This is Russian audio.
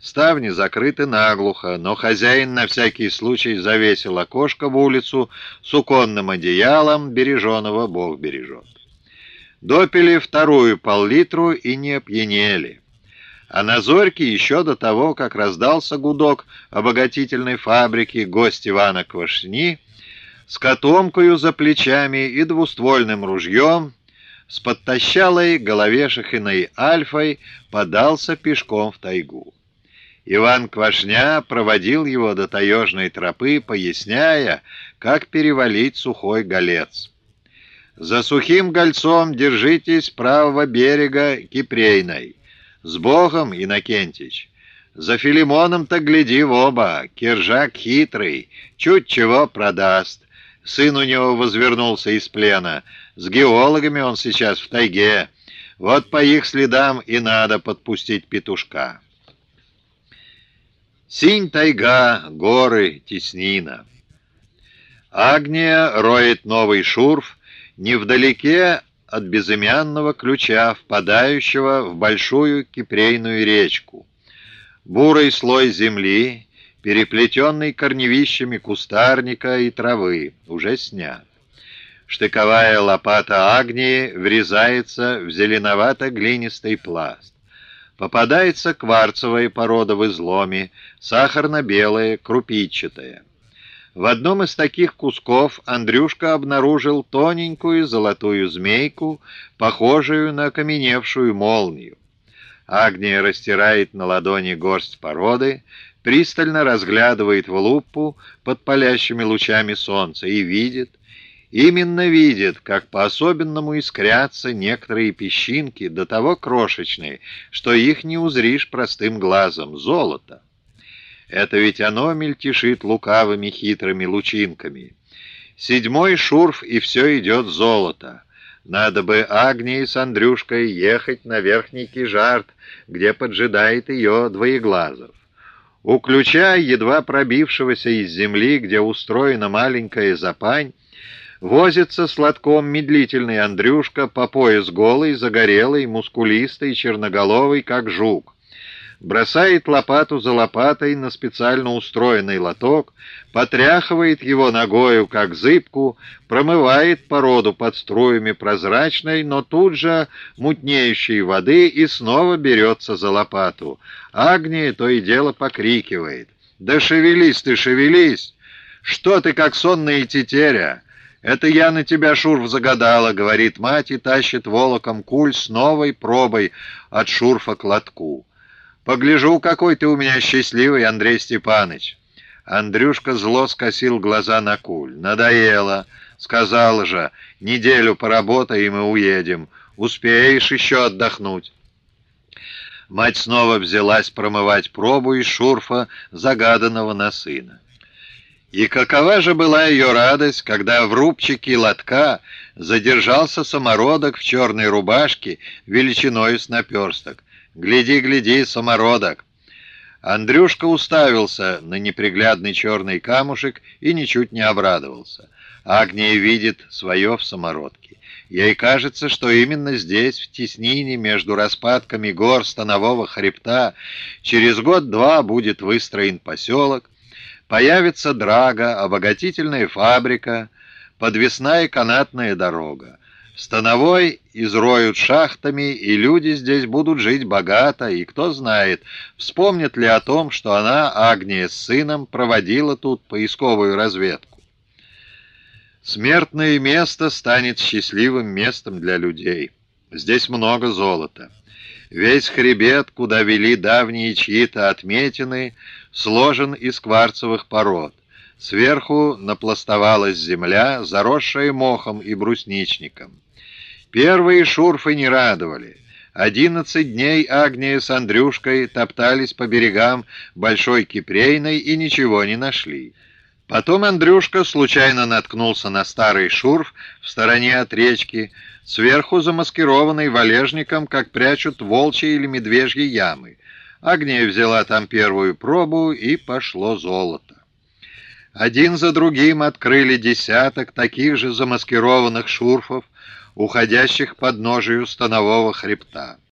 Ставни закрыты наглухо, но хозяин на всякий случай завесил окошко в улицу суконным одеялом, береженого Бог бережет. Допили вторую пол-литру и не опьянели. А на зорьке еще до того, как раздался гудок обогатительной фабрики, гость Ивана Квашни с котомкою за плечами и двуствольным ружьем с подтащалой головешихиной альфой подался пешком в тайгу. Иван Квашня проводил его до таежной тропы, поясняя, как перевалить сухой голец. «За сухим гольцом держитесь правого берега Кипрейной. С Богом, Иннокентич! За Филимоном-то гляди в оба, киржак хитрый, чуть чего продаст. Сын у него возвернулся из плена, с геологами он сейчас в тайге. Вот по их следам и надо подпустить петушка». Синь тайга, горы, теснина. Агния роет новый шурф невдалеке от безымянного ключа, впадающего в большую кипрейную речку. Бурый слой земли, переплетенный корневищами кустарника и травы, уже снят. Штыковая лопата Агнии врезается в зеленовато-глинистый пласт. Попадается кварцевая порода в изломе, сахарно-белая, крупичатая. В одном из таких кусков Андрюшка обнаружил тоненькую золотую змейку, похожую на окаменевшую молнию. Агния растирает на ладони горсть породы, пристально разглядывает в лупу под палящими лучами солнца и видит, Именно видит, как по-особенному искрятся некоторые песчинки, до того крошечные, что их не узришь простым глазом, золото. Это ведь оно мельтешит лукавыми хитрыми лучинками. Седьмой шурф, и все идет золото. Надо бы Агнии с Андрюшкой ехать на верхний кижарт, где поджидает ее двоеглазов. У ключа, едва пробившегося из земли, где устроена маленькая запань, Возится сладком медлительный Андрюшка, по пояс голый, загорелый, мускулистый, черноголовый, как жук. Бросает лопату за лопатой на специально устроенный лоток, потряхивает его ногою, как зыбку, промывает породу под струями прозрачной, но тут же мутнеющей воды и снова берется за лопату. Агния то и дело покрикивает. «Да шевелись ты, шевелись! Что ты, как сонная тетеря?» «Это я на тебя, Шурф, загадала», — говорит мать и тащит волоком куль с новой пробой от Шурфа к лотку. «Погляжу, какой ты у меня счастливый, Андрей Степаныч». Андрюшка зло скосил глаза на куль. «Надоело», — сказал же, — «неделю поработай, и уедем. Успеешь еще отдохнуть». Мать снова взялась промывать пробу из шурфа, загаданного на сына. И какова же была ее радость, когда в рубчике лотка задержался самородок в черной рубашке величиной с наперсток. «Гляди, гляди, самородок!» Андрюшка уставился на неприглядный черный камушек и ничуть не обрадовался. Агния видит свое в самородке. Ей кажется, что именно здесь, в теснине между распадками гор станового хребта, через год-два будет выстроен поселок, Появится драга, обогатительная фабрика, подвесная канатная дорога. Становой изроют шахтами, и люди здесь будут жить богато, и кто знает, вспомнит ли о том, что она, Агния с сыном, проводила тут поисковую разведку. Смертное место станет счастливым местом для людей. Здесь много золота. Весь хребет, куда вели давние чьи-то отметины, сложен из кварцевых пород. Сверху напластовалась земля, заросшая мохом и брусничником. Первые шурфы не радовали. Одиннадцать дней Агния с Андрюшкой топтались по берегам Большой Кипрейной и ничего не нашли. Потом Андрюшка случайно наткнулся на старый шурф в стороне от речки, сверху замаскированный валежником, как прячут волчьи или медвежьи ямы. Агния взяла там первую пробу, и пошло золото. Один за другим открыли десяток таких же замаскированных шурфов, уходящих под ножию станового хребта.